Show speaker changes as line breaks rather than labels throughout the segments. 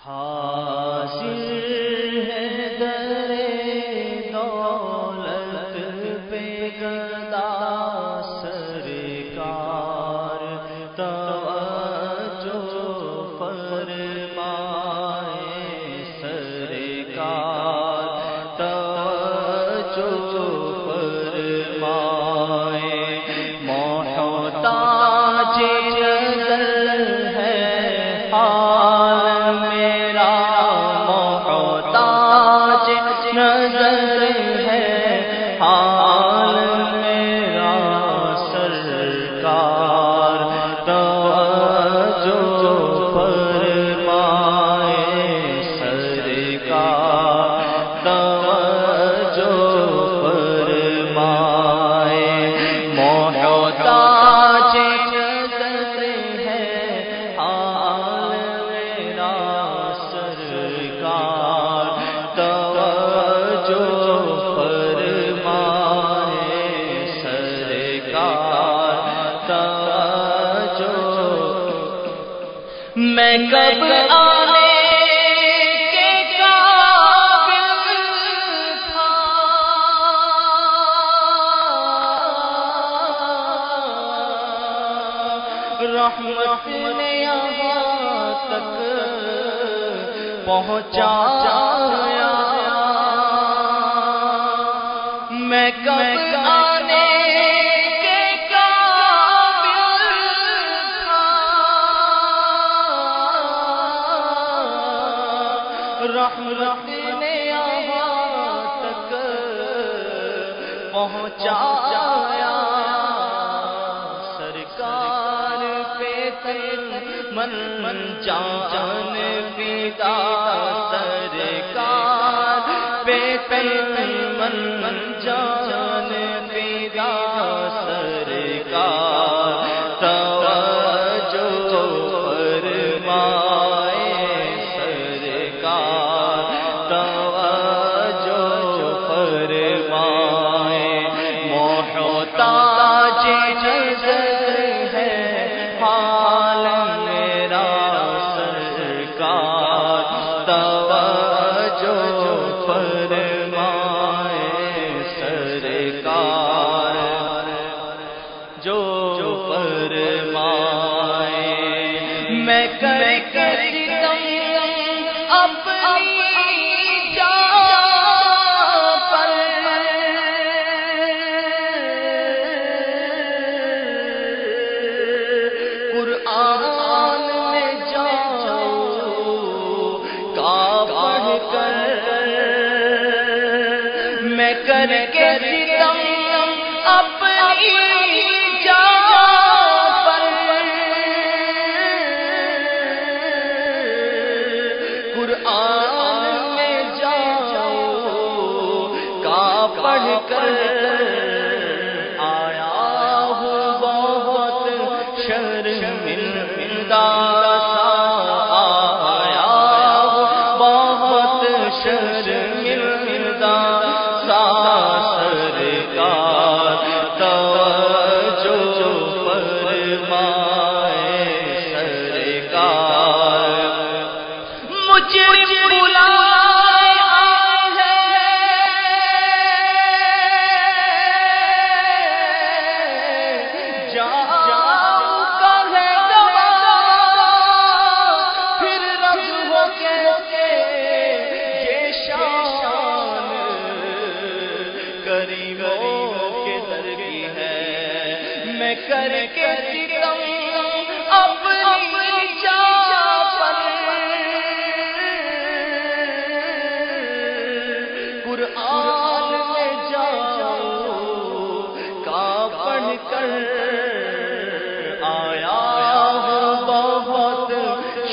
ہاں۔ جو میں کب آنے کے قابل تھا؟ رحمت نے یہاں تک پہنچا میں کب پہنچایا سرکار پہ تن من من جان پیتا سرکار پہ تن من من جان پیتا سرکار میں کر کے ستم اپنی جان پر۔ قرآن میں جاؤ کا پڑھ کر مجھے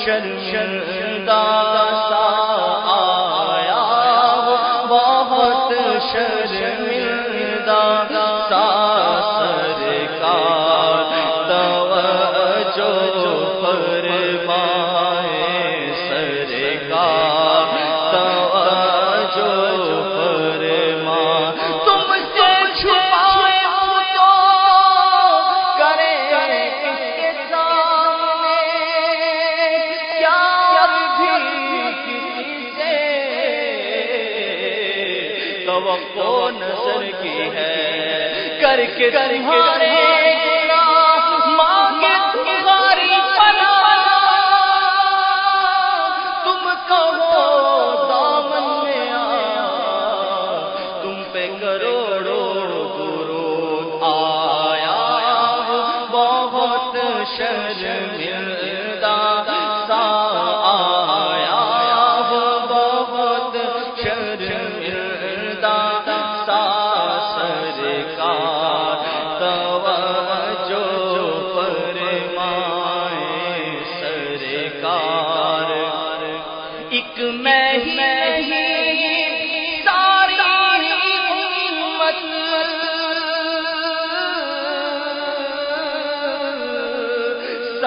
شرمندہ تو نظر کی ہے؟ کر کے تمہارے مانگے تمہاری پنا تم کہو دامن میں آیا، تم پہ کروڑو گرو آیا۔ بہت شرمندہ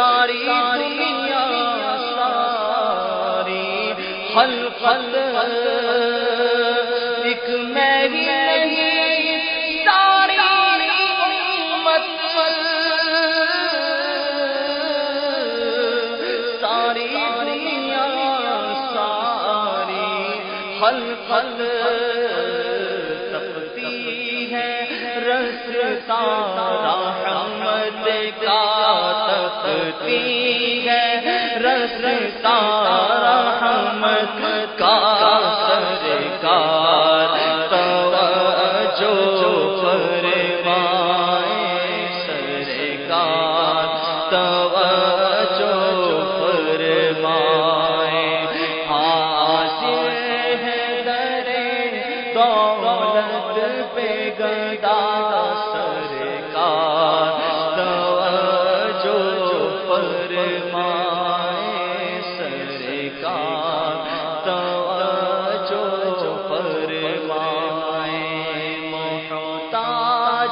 ساری دنیا ساری خلقت ایک میں ہی ساری امت ساری دنیا ساری خلقت تپتی ہے رستا ہے۔ رستا رحمت کا سرکار توجہ فرمائے سرکار توجہ فرمائے۔ حاصل ہے در دولت پہ گدا